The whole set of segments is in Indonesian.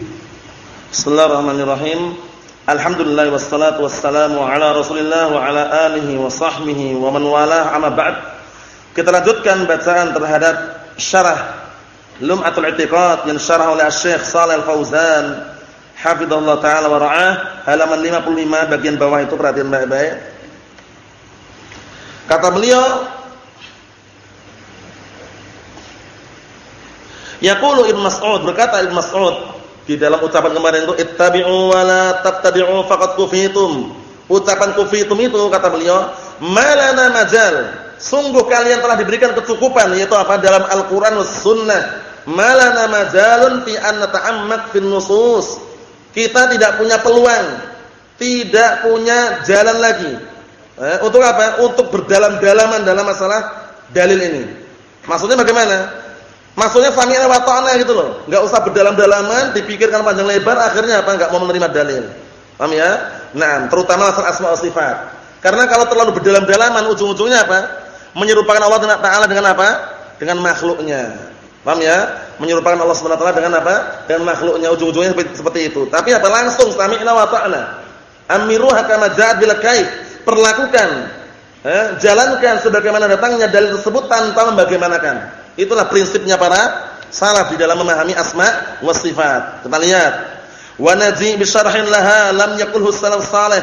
Bismillahirrahmanirrahim. Alhamdulillah wassalatu wassalamu ala Rasulillah wa ala alihi wa sahbihi wa man walah amma ba'd. Kita lanjutkan bacaan terhadap syarah Lum'atul I'tiqad yang syarah oleh Syekh Shalih Al-Fauzan hafizallahu taala wa ra'ah halaman 55 bagian bawah itu perhatian baik-baik. Kata beliau Yaqulu Ibnu Mas'ud berkata Ibnu Mas'ud di dalam ucapan kemarin itu ittabi'u wa la tattabi'u faqad kufitum. Ucapan kufitum itu kata beliau, malana majal. Sungguh kalian telah diberikan kecukupan yaitu apa dalam Al-Qur'an was sunnah. Malana majalun fi an nata'ammak fin nusus. Kita tidak punya peluang, tidak punya jalan lagi. Eh, untuk apa? Untuk berdalam-dalaman dalam masalah dalil ini. Maksudnya bagaimana? Maksudnya sami'na wa ta'na gitu loh. Enggak usah berdalam-dalaman, dipikirkan panjang lebar, akhirnya apa? Enggak mau menerima dalil. Paham ya? Nah, terutama masalah asma wa sifat. Karena kalau terlalu berdalam-dalaman ujung-ujungnya apa? Menyerupakan Allah Taala dengan apa? Dengan makhluknya. Paham ya? Menyerupakan Allah Subhanahu dengan apa? Dengan makhluknya ujung-ujungnya seperti itu. Tapi apa? Langsung sami'na wa ta'na. Amiruha kama ja'at bil. Perlakukan eh, jalankan sebagaimana datangnya dalil tersebut tanpa membagaimanakan. Itulah prinsipnya para salaf di dalam memahami asma wa sifat. Kita lihat. Wa naji bi syarhin laha lam yaqulhu salaf salih.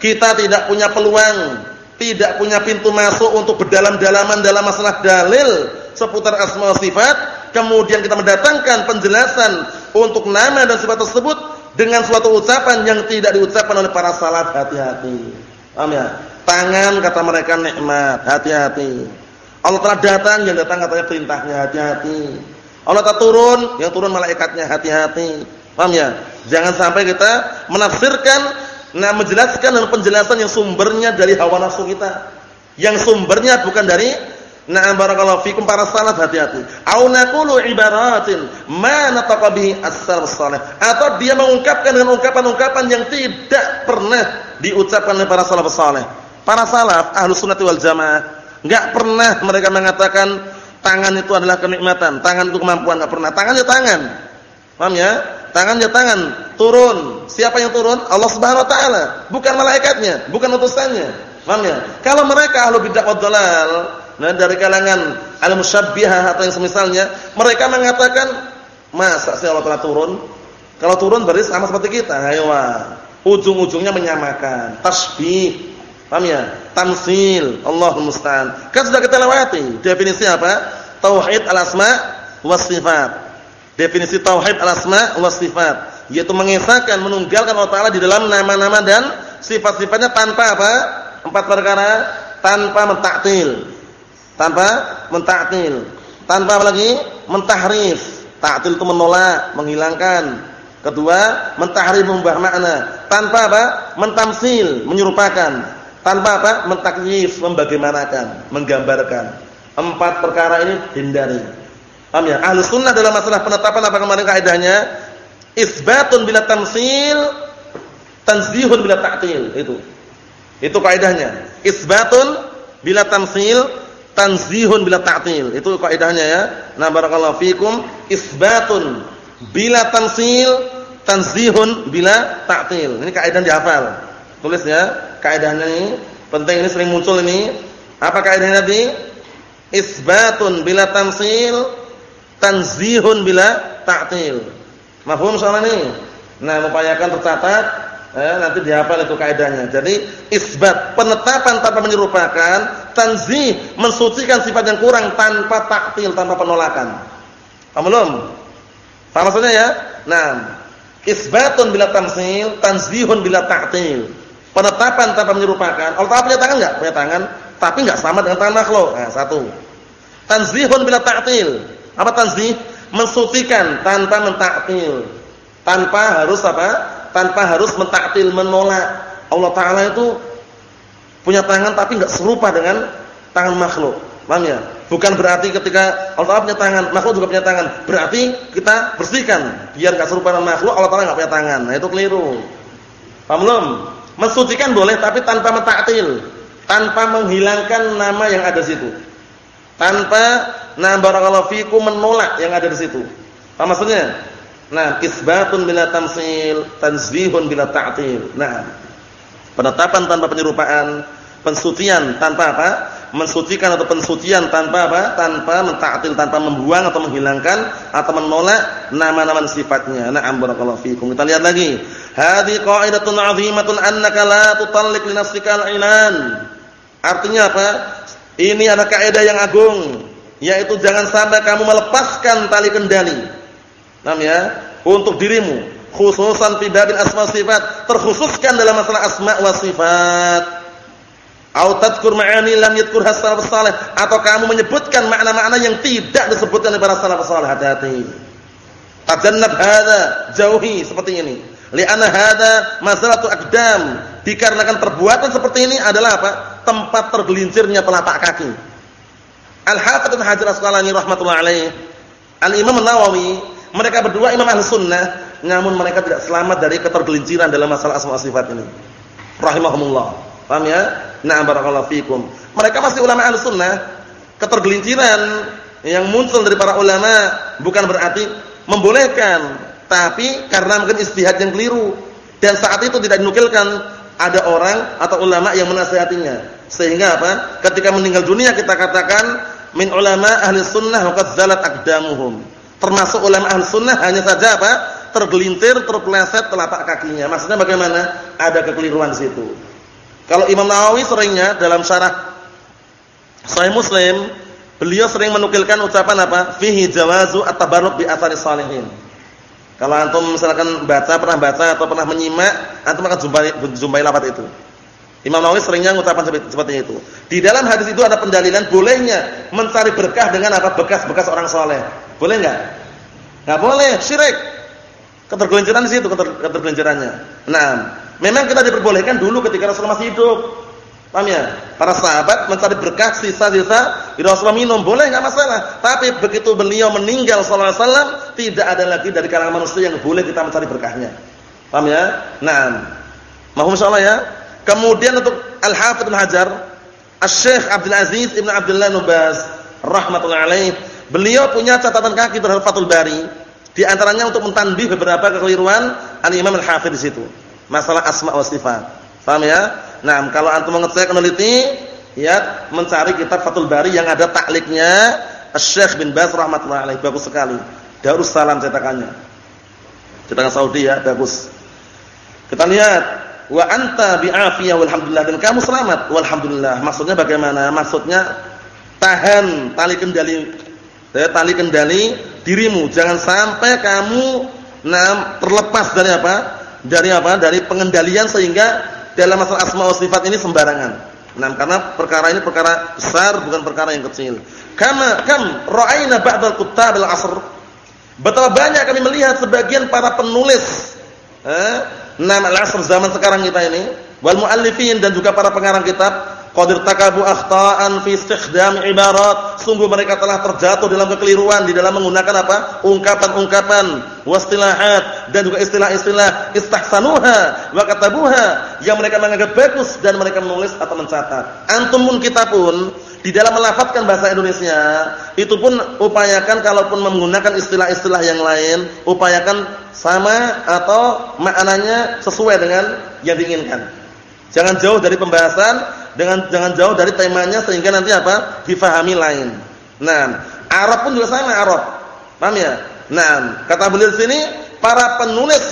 Kita tidak punya peluang, tidak punya pintu masuk untuk berdalam-dalaman dalam masalah dalil seputar asma wa sifat, kemudian kita mendatangkan penjelasan untuk nama dan sifat tersebut dengan suatu ucapan yang tidak diucapkan oleh para salaf hati-hati. Paham ya? Tangan kata mereka nikmat, hati-hati. Allah telah datang, yang datang katanya perintahnya hati-hati. Allah telah turun, yang turun malaikatnya hati-hati. Paham ya? Jangan sampai kita menafsirkan, nah menjelaskan dengan penjelasan yang sumbernya dari hawa nafsu kita. Yang sumbernya bukan dari Na'am barakallahu fikum para salaf hati-hati. Au naqulu ibaratin ma nataqa bihi as-salaf salih. Atau dia mengungkapkan dengan ungkapan-ungkapan yang tidak pernah diucapkan oleh para salaf saleh. Para salaf ahlus sunnah wal jamaah Enggak pernah mereka mengatakan tangan itu adalah kenikmatan, tangan itu kemampuan, enggak pernah. Tangan ya tangan. Paham ya? Tangan ya tangan, turun. Siapa yang turun? Allah Subhanahu wa taala, bukan malaikatnya, bukan utusannya. Paham ya? Kalau mereka ahlu bid'ah wad dalal, nah dari kalangan al-musyabbihah atau yang semisalnya, mereka mengatakan masa sih Allah telah turun? Kalau turun berarti sama seperti kita. Ayo, ujung-ujungnya menyamakan, tasbih Paham ya? Tamsil, Allahul musta'an. Kan sudah kita lewati. Definisi apa? Tauhid al-asma was sifat. Definisi tauhid al-asma was sifat, yaitu mengesahkan, menunggalkan Allah Taala di dalam nama-nama dan sifat-sifatnya tanpa apa? Empat perkara, tanpa mentaktil. Tanpa mentaktil. Tanpa apa lagi? Mentahrif. Taktil itu menolak, menghilangkan. Kedua, mentahrif mengubah makna. Tanpa apa? Mentamsil, menyerupakan tanpa apa? Mentakyif, membagaimanakan, menggambarkan. Empat perkara ini hindari. Paham ya? Ahlus sunnah dalam masalah penetapan apa kemarin kaidahnya? Isbatun bila tamsil, tanzihun bila ta'til. Itu. Itu kaidahnya. Isbatun bila tamsil, tanzihun bila ta'til. Itu kaidahnya ya. Nah, barakallahu fikum. Isbatun bila tamsil, tanzihun bila ta'til. Ini kaidah dihafal. Tulis ya kaidahnya ini penting ini sering muncul ini. Apa kaidahnya tadi? Isbatun bila tamsil, tanzihun bila ta'til. Mafhum soal ini? Nah, upayakan tercatat eh, nanti dihafal itu kaidahnya. Jadi isbat penetapan tanpa menyerupakan, tanzih mensucikan sifat yang kurang tanpa taktil, tanpa penolakan. Paham belum? Paham maksudnya ya? Nah, isbatun bila tamsil, tanzihun bila ta'til. Penetapan tanpa menyerupakan. Allah Ta'ala punya tangan enggak? Punya tangan, tapi enggak sama dengan tangan makhluk. Nah, satu. Tanzihun bila ta'til. Apa tanzih? Mensucikan tanpa mentaktil. Tanpa harus apa? Tanpa harus mentaktil, menolak. Allah Ta'ala itu punya tangan tapi enggak serupa dengan tangan makhluk. Paham ya? Bukan berarti ketika Allah Ta'ala punya tangan, makhluk juga punya tangan. Berarti kita bersihkan biar enggak serupa dengan makhluk, Allah Ta'ala enggak punya tangan. Nah, itu keliru. Paham belum? Mensucikan boleh tapi tanpa mentaktil, tanpa menghilangkan nama yang ada di situ. Tanpa na barakallahu fikum menolak yang ada di situ. Apa maksudnya? Nah, isbatun bila tamsil, tanzihun bila ta'til. Nah, penetapan tanpa penyerupaan, pensucian tanpa apa? Mensucikan atau pensucian tanpa apa? Tanpa mentaktil, tanpa membuang atau menghilangkan atau menolak nama-nama sifatnya. Na'am barakallahu fikum. Kita lihat lagi. Hadhi qa'idatun 'azimatun annaka la tutalliq li nafsika al-ilan. Artinya apa? Ini ada kaidah yang agung, yaitu jangan sampai kamu melepaskan tali kendali. Paham ya? Untuk dirimu, khususan fi babil asma sifat, terkhususkan dalam masalah asma wa sifat. Au tadhkur ma'ani lam yadhkur salaf salih atau kamu menyebutkan makna-makna yang tidak disebutkan oleh para salaf salih hati-hati. Tajannab hadza, jauhi seperti ini. Li'anna hadza masalatu aqdam. Dikarenakan perbuatan seperti ini adalah apa? Tempat tergelincirnya telapak kaki. Al-Hafidz Ibnu Hajar Asqalani rahimatullah alaih. Al-Imam An-Nawawi, mereka berdua imam ahli sunnah, namun mereka tidak selamat dari ketergelinciran dalam masalah asma sifat ini. Rahimahumullah. Paham ya? Na'am barakallahu fikum. Mereka masih ulama Ahlussunnah. Ketergelinciran yang muncul dari para ulama bukan berarti membolehkan, tapi karena mungkin istihad yang keliru dan saat itu tidak dinukilkan ada orang atau ulama yang menasihatinya. Sehingga apa? Ketika meninggal dunia kita katakan min ulama ahli sunnah wa zalat aqdamuhum. Termasuk ulama ahli sunnah hanya saja apa? tergelintir, terpeleset telapak kakinya. Maksudnya bagaimana? Ada kekeliruan di situ. Kalau Imam Nawawi seringnya dalam syarah Sahih Muslim, beliau sering menukilkan ucapan apa? Fihi jawazu at-tabarruk bi athari salihin. Kalau antum misalkan baca, pernah baca atau pernah menyimak, antum akan jumpai jumpai lafaz itu. Imam Nawawi seringnya mengucapkan seperti itu. Di dalam hadis itu ada pendalilan bolehnya mencari berkah dengan apa? bekas-bekas orang soleh. Boleh enggak? Enggak boleh, syirik. Ketergelinciran di situ ketergelincirannya. Nah, Memang kita diperbolehkan dulu ketika Rasulullah masih hidup. Paham ya? Para sahabat mencari berkah sisa-sisa di Rasulullah minum, boleh enggak masalah. Tapi begitu beliau meninggal sallallahu alaihi tidak ada lagi dari kalangan manusia yang boleh kita mencari berkahnya. Paham ya? Nah, Mahum insyaallah ya. Kemudian untuk Al-Hafidz Ibnu Hajar, Asy-Syaikh Abdul Aziz Ibnu Abdullah Nubaz rahimatullah alaih, beliau punya catatan kaki terhadap Fathul Bari, di antaranya untuk mentanbih beberapa kekeliruan Al-Imam Al-Hafidz di situ masalah asma wa sifat. Paham ya? Nah, kalau antum mengecek meneliti, ya, mencari kitab Fathul Bari yang ada takliknya Syekh bin Baz rahimatullah alaih bagus sekali. Darus Salam cetakannya. Cetakan Saudi ya, bagus. Kita lihat wa anta bi'afiyah walhamdulillah dan kamu selamat walhamdulillah. Maksudnya bagaimana? Maksudnya tahan tali kendali ya, tali kendali dirimu. Jangan sampai kamu nah, terlepas dari apa? dari apa? Dari pengendalian sehingga dalam masalah asma wa sifat ini sembarangan. Nah, karena perkara ini perkara besar bukan perkara yang kecil. Kama kam ra'ayna ba'dal kuttab al-'asr. Betapa banyak kami melihat sebagian para penulis eh, nama al-'asr zaman sekarang kita ini, wal muallifin dan juga para pengarang kitab Qadir takabu akhta'an fi istikhdam ibarat. Sungguh mereka telah terjatuh dalam kekeliruan di dalam menggunakan apa? Ungkapan-ungkapan, wastilahat dan juga istilah-istilah istahsanuha wa katabuha yang mereka menganggap bagus dan mereka menulis atau mencatat. Antum pun kita pun di dalam melafadzkan bahasa Indonesia itu pun upayakan kalaupun menggunakan istilah-istilah yang lain, upayakan sama atau maknanya sesuai dengan yang diinginkan. Jangan jauh dari pembahasan dengan jangan jauh dari temanya sehingga nanti apa? difahami lain. Nah, Arab pun juga sama Arab. Paham ya? Nah, kata beliau di sini para penulis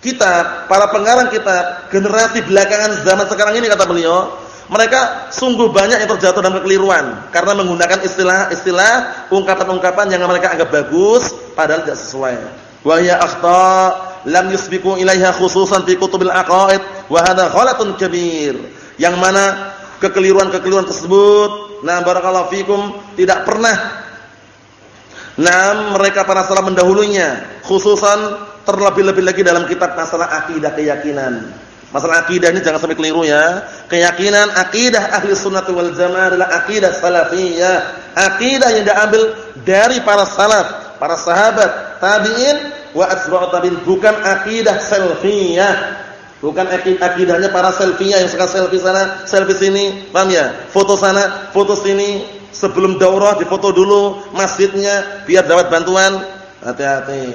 kitab, para pengarang kitab generasi belakangan zaman sekarang ini kata beliau, mereka sungguh banyak yang terjatuh dalam kekeliruan karena menggunakan istilah-istilah, ungkapan-ungkapan yang mereka anggap bagus padahal tidak sesuai. Wa hiya akhta lam yusbiqu ilaiha khususan fi kutubil aqaid wa hadha ghalatun kabir. Yang mana kekeliruan-kekeliruan tersebut nah barakallahu fikum tidak pernah nah mereka para salaf mendahulunya khususan terlebih-lebih lagi dalam kitab masalah akidah keyakinan. Masalah akidah ini jangan sampai keliru ya. Keyakinan akidah ahli sunnah wal jamaah adalah akidah salafiyah. Akidah yang diambil dari para salaf para sahabat tabi'in wa tabi'in bukan akidah salafiyah Bukan akidahnya para selfie yang suka selfie sana, selfie sini, paham ya? Foto sana, foto sini, sebelum daurah difoto dulu masjidnya biar dapat bantuan. Hati-hati.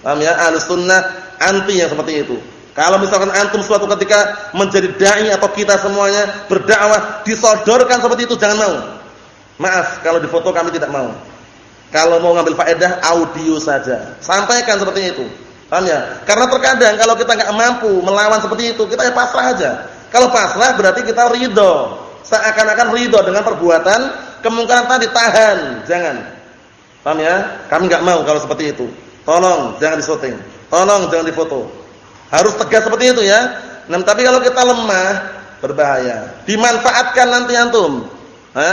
Paham ya? Ahlus sunnah anti yang seperti itu. Kalau misalkan antum suatu ketika menjadi dai atau kita semuanya berdakwah disodorkan seperti itu jangan mau. Maaf kalau di foto kami tidak mau. Kalau mau ngambil faedah audio saja. Sampaikan seperti itu. Paham ya? Karena terkadang kalau kita nggak mampu melawan seperti itu, kita ya pasrah aja. Kalau pasrah berarti kita ridho. Seakan-akan ridho dengan perbuatan kemungkinan tadi tahan. Jangan. Paham ya? Kami nggak mau kalau seperti itu. Tolong jangan disyuting. Tolong jangan difoto. Harus tegas seperti itu ya. Nah, tapi kalau kita lemah berbahaya. Dimanfaatkan nanti antum. Ha?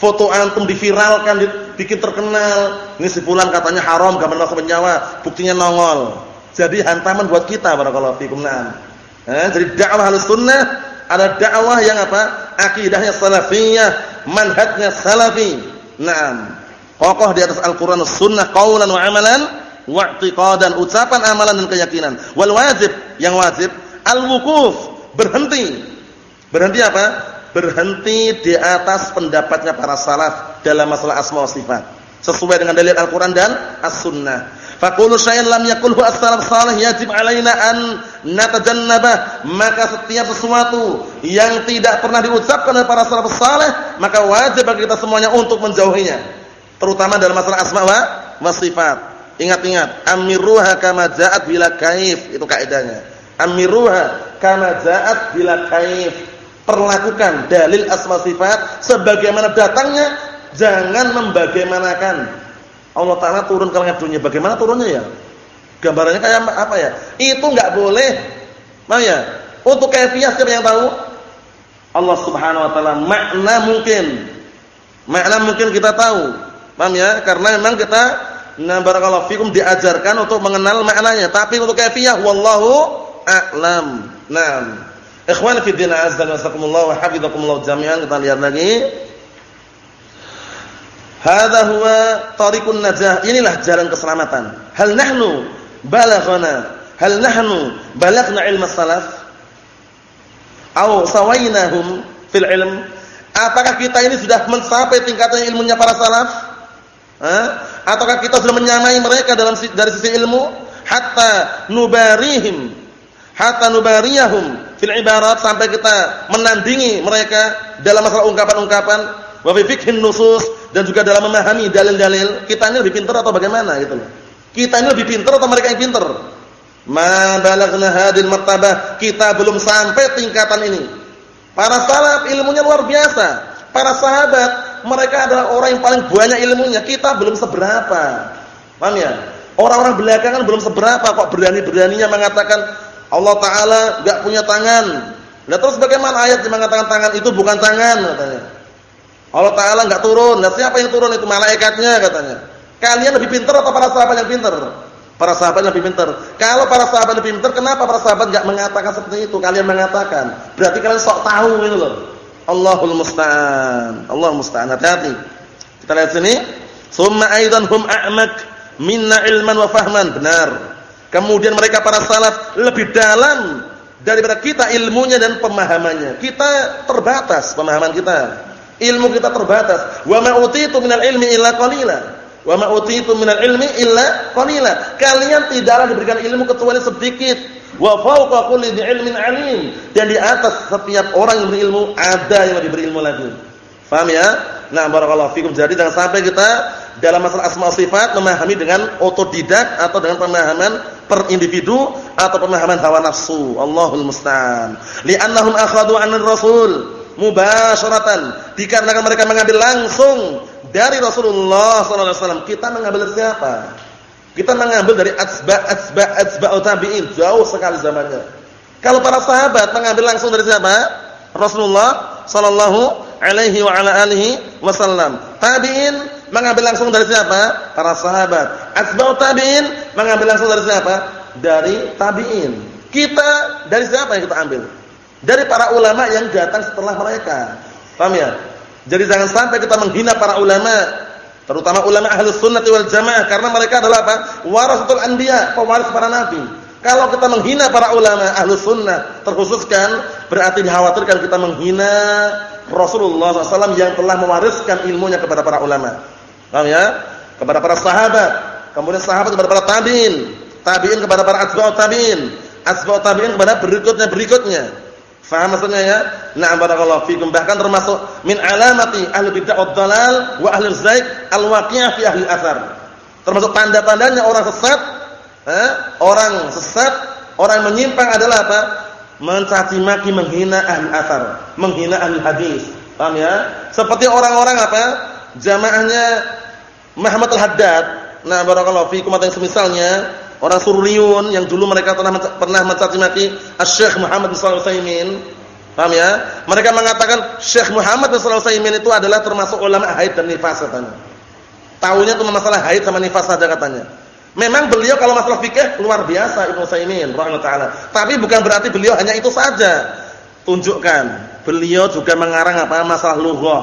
Foto antum diviralkan, dibikin terkenal. Ini si fulan katanya haram gambar nafsu nyawa, buktinya nongol. Jadi hantaman buat kita barakallahu fikum. Nah. jadi dakwah Ahlussunnah ada dakwah yang apa? Akidahnya salafiyah, manhajnya salafi. Naam. Kokoh di atas Al-Qur'an Sunnah qaulan wa amalan wa'tiqadan ucapan amalan dan keyakinan wal wajib yang wajib al wukuf berhenti berhenti apa berhenti di atas pendapatnya para salaf dalam masalah asma wa sifat. Sesuai dengan dalil Al-Qur'an dan As-Sunnah. Faqulu syai'an lam yaqulhu as-salaf salih yajib alaina an natajannabah maka setiap sesuatu yang tidak pernah diucapkan oleh para salaf salih maka wajib bagi kita semuanya untuk menjauhinya. Terutama dalam masalah asma wa sifat. Ingat-ingat, amiruha kama ja'at bila kaif, itu kaidahnya. Amiruha kama ja'at bila kaif. Perlakukan dalil asma sifat sebagaimana datangnya, jangan membagaimanakan. Allah Taala turun ke langit dunia, bagaimana turunnya ya? Gambarannya kayak apa ya? Itu enggak boleh. Mau ya? Untuk kaifiyah siapa yang tahu? Allah Subhanahu wa taala makna mungkin. Makna mungkin kita tahu. Paham ya? Karena memang kita Nah barakallahu fikum diajarkan untuk mengenal maknanya, tapi untuk kaifiyah wallahu a'lam. Naam. Ikhwan fi din azza wa hafizakumullah jami'an kita lihat lagi. Hadza huwa tariqun najah. Inilah jalan keselamatan. Hal nahnu balaghana? Hal nahnu balaghna ilmu salaf? Aw sawainahum fil ilm? Apakah kita ini sudah mencapai tingkatan ilmunya para salaf? Hah? Ataukah kita sudah menyamai mereka dalam dari sisi ilmu hatta nubarihim hatta nubariyahum fil ibarat sampai kita menandingi mereka dalam masalah ungkapan-ungkapan wa fi nusus dan juga dalam memahami dalil-dalil kita ini lebih pintar atau bagaimana gitu loh. Kita ini lebih pintar atau mereka yang pintar? Ma balagna hadil martabah, kita belum sampai tingkatan ini. Para salaf ilmunya luar biasa. Para sahabat mereka adalah orang yang paling banyak ilmunya, kita belum seberapa. Paham ya? Orang-orang belakangan belum seberapa kok berani-beraninya mengatakan Allah taala enggak punya tangan. Lah terus bagaimana ayat yang mengatakan tangan itu bukan tangan katanya. Allah taala enggak turun. Lah siapa yang turun itu malaikatnya katanya. Kalian lebih pintar atau para sahabat yang pintar? Para sahabat lebih pintar. Kalau para sahabat lebih pintar, kenapa para sahabat enggak mengatakan seperti itu? Kalian mengatakan. Berarti kalian sok tahu itu loh. Allahul musta'an. Allah musta'an. Hati-hati. Kita lihat sini. Summa aidan hum a'mak minna ilman wa fahman. Benar. Kemudian mereka para salaf lebih dalam daripada kita ilmunya dan pemahamannya. Kita terbatas pemahaman kita. Ilmu kita terbatas. Wa ma utitu minal ilmi illa qalila. Wa ma utitu minal ilmi illa qalila. Kalian tidaklah diberikan ilmu kecuali sedikit wa fawqa kulli ilmin alim dan di atas setiap orang yang berilmu ada yang lebih berilmu lagi. Paham ya? Nah, barakallahu fikum. Jadi jangan sampai kita dalam masalah asma sifat memahami dengan otodidak atau dengan pemahaman per individu atau pemahaman hawa nafsu. Allahul musta'an. Li'annahum akhadhu 'anil rasul mubasharatan. Dikarenakan mereka mengambil langsung dari Rasulullah sallallahu alaihi wasallam. Kita mengambil dari siapa? Kita mengambil dari asba asba asba tabi'in, jauh sekali zamannya. Kalau para sahabat mengambil langsung dari siapa? Rasulullah sallallahu alaihi wa ala alihi wasallam. Tabi'in mengambil langsung dari siapa? Para sahabat. Asba tabi'in mengambil langsung dari siapa? Dari tabi'in. Kita dari siapa yang kita ambil? Dari para ulama yang datang setelah mereka. Paham ya? Jadi jangan sampai kita menghina para ulama terutama ulama ahlus sunnah wal jamaah karena mereka adalah apa? warasatul anbiya, pewaris para nabi. Kalau kita menghina para ulama ahlus sunnah terkhususkan berarti dikhawatirkan kita menghina Rasulullah SAW yang telah mewariskan ilmunya kepada para ulama. Paham ya? Kepada para sahabat, kemudian sahabat kepada para tabi'in. tabi'in kepada para atba'ut tabi'in, atba'ut tabi'in kepada berikutnya berikutnya. Faham maksudnya ya? Na'am barakallahu fikum. Bahkan termasuk min alamati ahli bid'ah wad dalal wa ahli zaik al-waqi'ah fi ahli athar. Termasuk tanda-tandanya orang sesat, eh? orang sesat, orang menyimpang adalah apa? Mencaci maki menghina ahli athar, menghina ahli hadis. Paham ya? Seperti orang-orang apa? Jamaahnya Muhammad al-Haddad. Nah, barakallahu fikum atau yang semisalnya orang Surliun yang dulu mereka pernah pernah mencaci maki Syekh Muhammad bin Shalih Utsaimin. Paham ya? Mereka mengatakan Syekh Muhammad bin Shalih Utsaimin itu adalah termasuk ulama haid dan nifas katanya. Tahunya cuma masalah haid sama nifas saja katanya. Memang beliau kalau masalah fikih luar biasa Ibnu Utsaimin rahimahullah taala. Tapi bukan berarti beliau hanya itu saja. Tunjukkan beliau juga mengarang apa masalah lughah.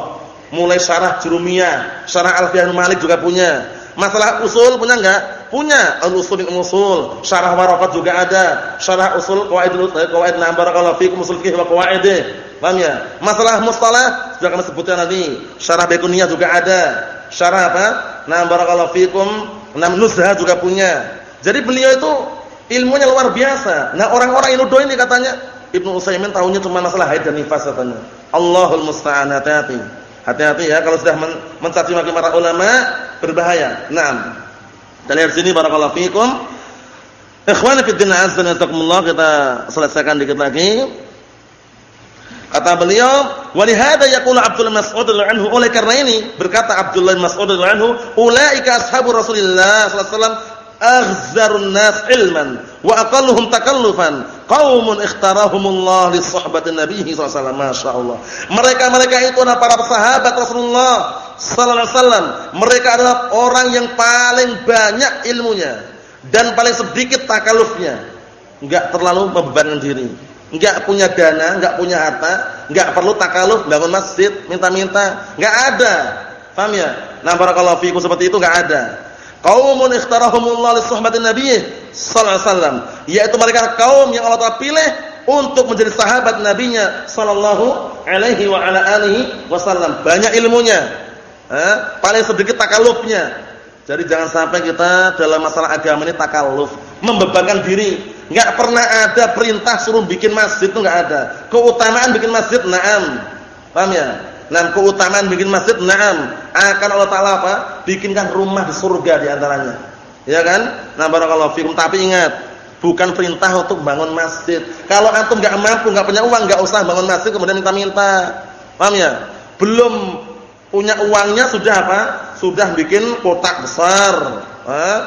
Mulai syarah Jurumiyah, syarah Alfiyah Malik juga punya. Masalah usul punya enggak? Punya al-usul usul, syarah waraqat juga ada, syarah usul qawaidul qawaid na barakallahu fikum usul fiqh wa qawaid. Paham ya? Masalah mustalah sudah kami sebutkan tadi. Syarah Baiquniyah juga ada. Syarah apa? Na barakallahu fikum, nam nuzha juga punya. Jadi beliau itu ilmunya luar biasa. Nah, orang-orang nuduh ini katanya Ibnu Utsaimin tahunya cuma masalah haid dan nifas katanya. Allahul musta'an hati-hati. Hati-hati ya kalau sudah mencaci maki para ulama berbahaya. Naam. Dan dari sini barakallahu fikum. Ikhwani fi din azza kita selesaikan dikit lagi. Kata beliau, "Wa li hadza yaqulu Abdullah Mas'ud anhu. Oleh karena ini berkata Abdullah Mas'ud anhu, ulaika ashabu Rasulillah sallallahu alaihi wasallam nas ilman wa aqalluhum takallufan. Qaumun ikhtarahumullah li suhbatin nabiy sallallahu alaihi wasallam masyaallah mereka-mereka itu adalah para sahabat Rasulullah sallallahu alaihi wasallam. Mereka adalah orang yang paling banyak ilmunya dan paling sedikit takallufnya enggak terlalu membebankan diri enggak punya dana enggak punya harta enggak perlu takalluf bangun masjid minta-minta enggak ada paham ya nah barakallahu fiikum seperti itu enggak ada Qaumun ikhtarahumullah li suhbatin nabiy sallallahu alaihi wasallam, yaitu mereka kaum yang Allah Taala pilih untuk menjadi sahabat nabinya sallallahu alaihi wa ala alihi wasallam. Banyak ilmunya. Eh, paling sedikit takallufnya. Jadi jangan sampai kita dalam masalah agama ini takalluf, membebankan diri. Enggak pernah ada perintah suruh bikin masjid itu enggak ada. Keutamaan bikin masjid na'am. Paham ya? Nah, keutamaan bikin masjid, na'am. Akan Allah Taala apa? Bikinkan rumah di surga di antaranya. Ya kan? Nah, barakallahu fikum. Tapi ingat, bukan perintah untuk bangun masjid. Kalau antum enggak mampu, enggak punya uang, enggak usah bangun masjid kemudian minta-minta. Paham ya? Belum punya uangnya sudah apa? Sudah bikin kotak besar. Hah?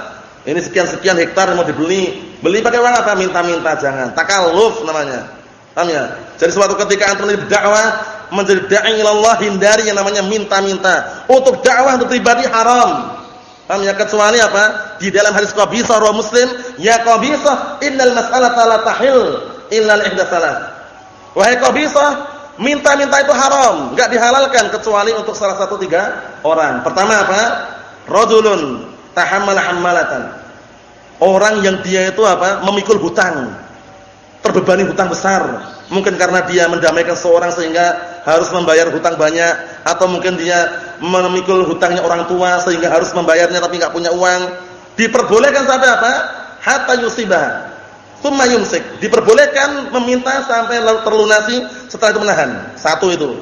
Ini sekian-sekian hektar mau dibeli. Beli pakai uang apa? Minta-minta jangan. Takalluf namanya. Paham ya? Jadi suatu ketika antum berdakwah menjadi dai Allah hindari yang namanya minta-minta. Untuk dakwah untuk pribadi haram. Paham ya kecuali apa? Di dalam hadis Qabisah rawi Muslim, ya Qabisah innal mas'alata la tahil illa ihdatsalah. Wahai Qabisah, minta-minta itu haram, enggak dihalalkan kecuali untuk salah satu tiga orang. Pertama apa? Rajulun tahammala hammalatan. Orang yang dia itu apa? memikul hutang. Terbebani hutang besar Mungkin karena dia mendamaikan seorang sehingga harus membayar hutang banyak atau mungkin dia memikul hutangnya orang tua sehingga harus membayarnya tapi enggak punya uang. Diperbolehkan sampai apa? Hatta yusibah. Tsumma yumsik. Diperbolehkan meminta sampai terlunasi setelah itu menahan. Satu itu.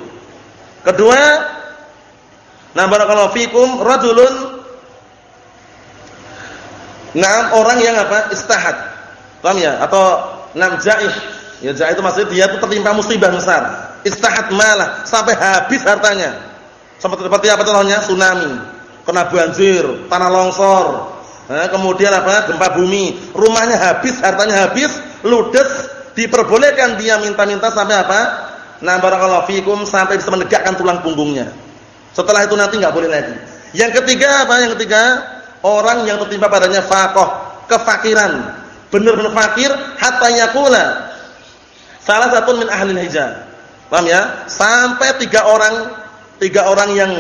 Kedua, nah barakallahu fikum rajulun Nah, orang yang apa? Istahat. Paham ya? Atau nam jaih Ya jahat itu maksudnya dia itu tertimpa musibah besar. Istahat malah sampai habis hartanya. Seperti seperti apa contohnya? Tsunami, kena banjir, tanah longsor. Nah, kemudian apa? Gempa bumi, rumahnya habis, hartanya habis, ludes, diperbolehkan dia minta-minta sampai apa? Nah, barakallahu fikum sampai bisa menegakkan tulang punggungnya. Setelah itu nanti enggak boleh lagi. Yang ketiga apa? Yang ketiga, orang yang tertimpa padanya faqah, kefakiran. Benar-benar fakir hatta yakula Salah satu min ahli hijab. Paham ya? Sampai tiga orang tiga orang yang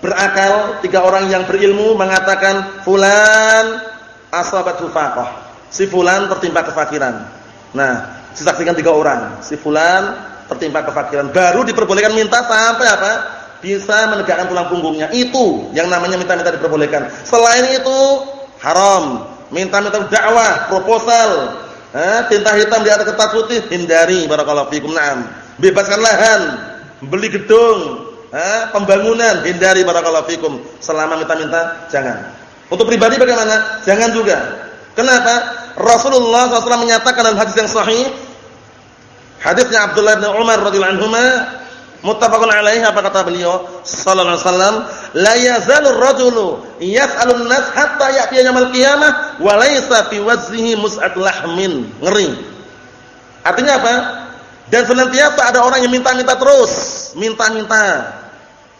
berakal, tiga orang yang berilmu mengatakan fulan asabat faqah. Si fulan tertimpa kefakiran. Nah, disaksikan tiga orang. Si fulan tertimpa kefakiran. Baru diperbolehkan minta sampai apa? Bisa menegakkan tulang punggungnya. Itu yang namanya minta-minta diperbolehkan. Selain itu haram. minta-minta dakwah, proposal, eh, hitam di atas kertas putih, hindari barakallahu fikum. Naam. Bebaskan lahan, beli gedung, eh, pembangunan, hindari barakallahu fikum. Selama minta-minta jangan. Untuk pribadi bagaimana? Jangan juga. Kenapa? Rasulullah SAW menyatakan dalam hadis yang sahih, hadisnya Abdullah bin Umar radhiyallahu anhu Muttafaqun alaihi apa kata beliau sallallahu alaihi wasallam, la yazalu ar-rajulu yas'alun nas hatta ya'ti yaumil qiyamah wa laysa fi wajhihi mus'at lahmin. Ngeri. Artinya apa? Dan senantiasa ada orang yang minta-minta terus, minta-minta.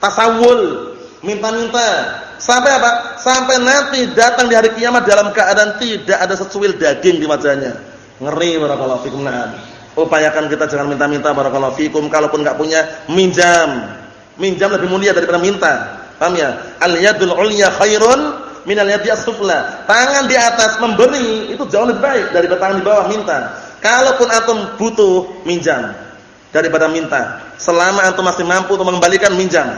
Tasawul, minta-minta. Sampai apa? Sampai nanti datang di hari kiamat dalam keadaan tidak ada secuil daging di wajahnya. Ngeri barakallahu fikum. Nah. Upayakan kita jangan minta-minta barakallahu fikum kalaupun enggak punya minjam. Minjam lebih mulia daripada minta. Paham ya? Al-yadul ulya khairun minal yadi as-sufla. Tangan di atas memberi itu jauh lebih baik daripada tangan di bawah minta. Kalaupun antum butuh minjam daripada minta. Selama antum masih mampu untuk mengembalikan minjam.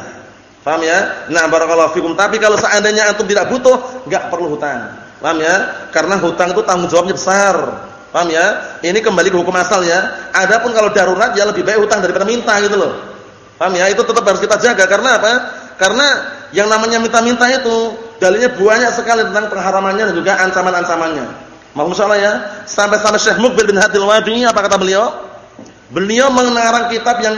Paham ya? Nah, barakallahu fikum. Tapi kalau seandainya antum tidak butuh, enggak perlu hutang. Paham ya? Karena hutang itu tanggung jawabnya besar. Paham ya? Ini kembali ke hukum asal ya. Adapun kalau darurat ya lebih baik utang daripada minta gitu loh. Paham ya? Itu tetap harus kita jaga karena apa? Karena yang namanya minta-minta itu dalilnya banyak sekali tentang pengharamannya dan juga ancaman-ancamannya. Salah ya. Sampai-sampai Syekh Mukbil bin Hadil Wadi apa kata beliau? Beliau mengarang kitab yang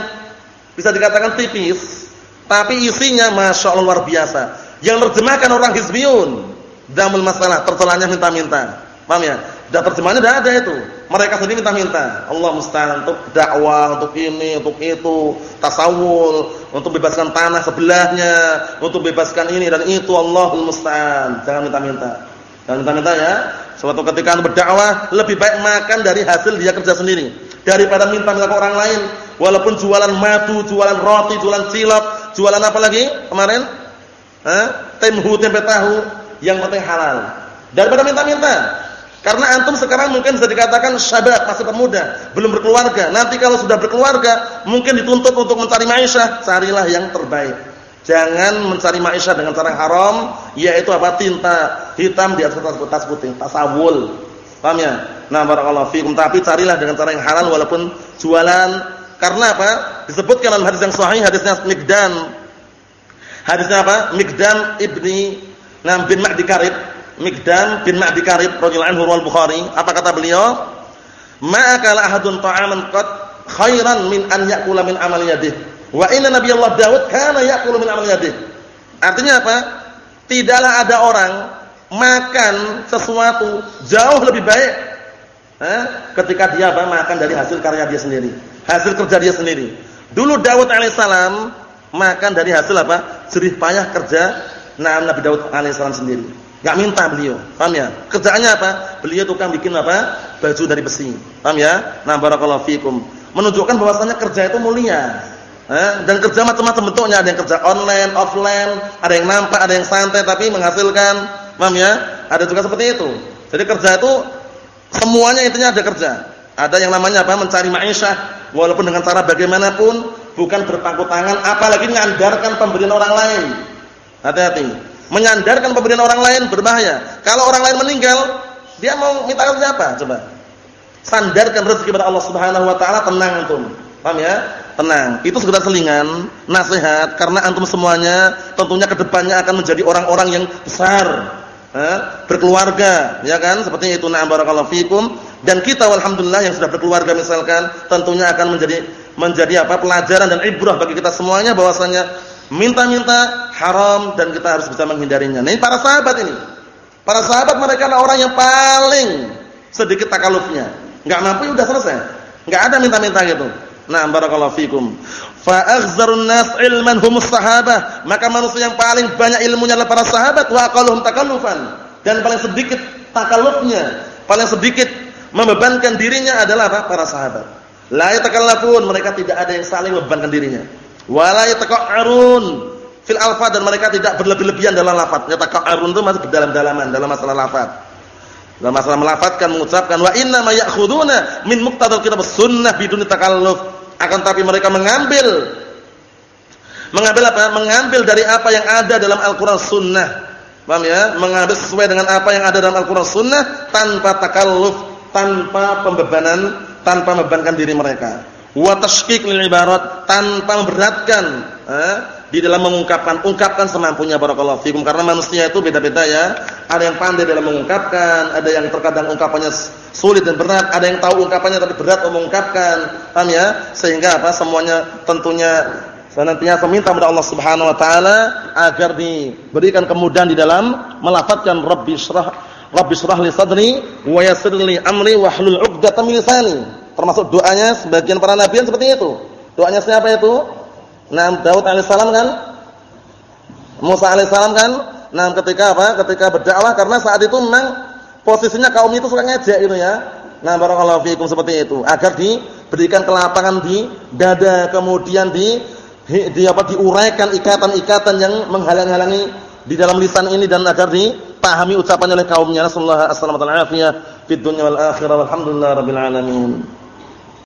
bisa dikatakan tipis, tapi isinya masya Allah luar biasa. Yang terjemahkan orang Hizbiyun. Damul masalah, tercelanya minta-minta. Paham ya? Dan terjemahannya tidak ada itu. Mereka sendiri minta-minta. Allah musta'an untuk dakwah, untuk ini, untuk itu, tasawul, untuk bebaskan tanah sebelahnya, untuk bebaskan ini dan itu. Allahul musta'an. Jangan minta-minta. Jangan minta-minta ya. Suatu ketika berdakwah lebih baik makan dari hasil dia kerja sendiri daripada minta-minta ke orang lain. Walaupun jualan madu, jualan roti, jualan cilok, jualan apa lagi kemarin? Hah? Tempe tahu, yang penting halal. Daripada minta-minta. Karena antum sekarang mungkin bisa dikatakan syabab, masih pemuda, belum berkeluarga. Nanti kalau sudah berkeluarga, mungkin dituntut untuk mencari maisha, carilah yang terbaik. Jangan mencari maisha dengan cara haram, yaitu apa? Tinta hitam di atas kertas putih, tasawul. Paham ya? Nah, barakallahu fikum. Tapi carilah dengan cara yang halal walaupun jualan. Karena apa? Disebutkan dalam hadis yang sahih, hadisnya Mikdan. Hadisnya apa? Mikdan ibni Nam bin Ma'di Karib Mikdam bin Ma'di Karib radhiyallahu anhu riwayat Bukhari, apa kata beliau? Ma akala ahadun ta'aman qad khairan min an ya'kula min amal yadihi. Wa inna nabiyallah Daud kana ya'kulu min amal yadihi. Artinya apa? Tidaklah ada orang makan sesuatu jauh lebih baik eh, ketika dia apa? makan dari hasil karya dia sendiri, hasil kerja dia sendiri. Dulu Daud alaihissalam makan dari hasil apa? jerih payah kerja nah Nabi Daud alaihissalam sendiri. Enggak minta beliau. Paham ya? Kerjaannya apa? Beliau tukang bikin apa? Baju dari besi. Paham ya? Nah, barakallahu fikum. Menunjukkan bahwasanya kerja itu mulia. Eh? Dan kerja macam-macam bentuknya, ada yang kerja online, offline, ada yang nampak, ada yang santai tapi menghasilkan. Paham ya? Ada juga seperti itu. Jadi kerja itu semuanya intinya ada kerja. Ada yang namanya apa? Mencari ma'isyah walaupun dengan cara bagaimanapun, bukan berpangku tangan apalagi mengandalkan pemberian orang lain. Hati-hati. Menyandarkan pemberian orang lain berbahaya. Kalau orang lain meninggal, dia mau minta rezeki apa? Coba. Sandarkan rezeki kepada Allah Subhanahu wa taala, tenang antum. Paham ya? Tenang. Itu sekedar selingan, nasihat karena antum semuanya tentunya ke depannya akan menjadi orang-orang yang besar. Eh, berkeluarga, ya kan? Seperti itu na'am barakallahu fikum. Dan kita alhamdulillah yang sudah berkeluarga misalkan, tentunya akan menjadi menjadi apa? pelajaran dan ibrah bagi kita semuanya bahwasanya minta-minta haram dan kita harus bisa menghindarinya. Nah, ini para sahabat ini. Para sahabat mereka adalah orang yang paling sedikit takalufnya. Enggak mampu ya udah selesai. Enggak ada minta-minta gitu. Nah, barakallahu fikum. Fa aghzarun nas ilman humus sahabah. Maka manusia yang paling banyak ilmunya adalah para sahabat wa aqalluhum takallufan. Dan paling sedikit takalufnya, paling sedikit membebankan dirinya adalah apa? Para sahabat. La yatakallafun, mereka tidak ada yang saling membebankan dirinya wala yataqa'arun fil alfaz dan mereka tidak berlebih-lebihan dalam lafaz. Yataqa'arun itu masih berdalam-dalaman dalam masalah lafaz. Dalam masalah melafazkan mengucapkan wa inna ma ya'khuduna min muqtadal kitab sunnah biduni takalluf. Akan tapi mereka mengambil mengambil apa? Mengambil dari apa yang ada dalam Al-Qur'an sunnah Paham ya? Mengambil sesuai dengan apa yang ada dalam Al-Qur'an Sunnah tanpa takalluf, tanpa pembebanan, tanpa membebankan diri mereka. Wa tashkik lil ibarat tanpa memberatkan eh, di dalam mengungkapkan, ungkapkan semampunya barakallahu fikum karena manusia itu beda-beda ya. Ada yang pandai dalam mengungkapkan, ada yang terkadang ungkapannya sulit dan berat, ada yang tahu ungkapannya tapi berat mengungkapkan. Paham ya? Sehingga apa? Semuanya tentunya senantiasa meminta kepada Allah Subhanahu wa taala agar diberikan kemudahan di dalam melafazkan Rabbi syrah li sadri wa yassir li amri wahlul 'uqdatam min lisani. Termasuk doanya sebagian para nabi seperti itu. Doanya siapa itu? Nah, Daud alaihissalam kan? Musa alaihissalam kan? Nah, ketika apa? Ketika berdakwah karena saat itu memang posisinya kaum itu suka ngejek gitu ya. Nah, barakallahu fiikum seperti itu. Agar diberikan kelapangan di dada, kemudian di di apa diuraikan ikatan-ikatan yang menghalang-halangi di dalam lisan ini dan agar dipahami ucapannya oleh kaumnya. Sallallahu alaihi wasallam fid dunya wal akhirah walhamdulillah rabbil alamin.